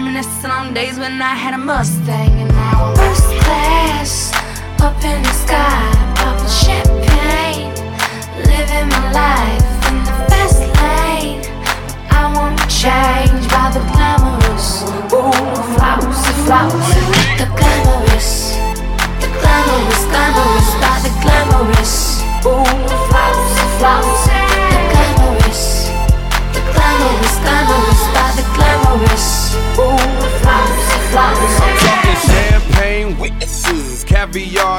reminiscing on days when I had a Mustang and now I'm first class up in the sky.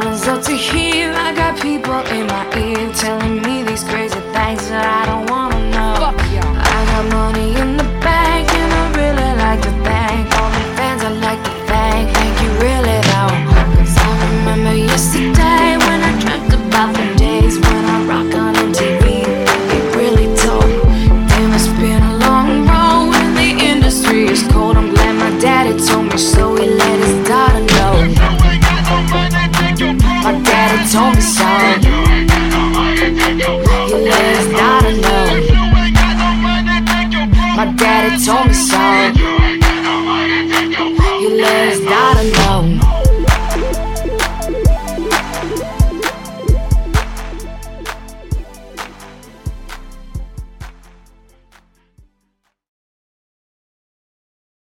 Calling's up to here. I got people in my ear telling me these crazy things that I don't wanna know. I got money in the alone. Your not alone. My daddy told me so.